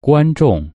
观众。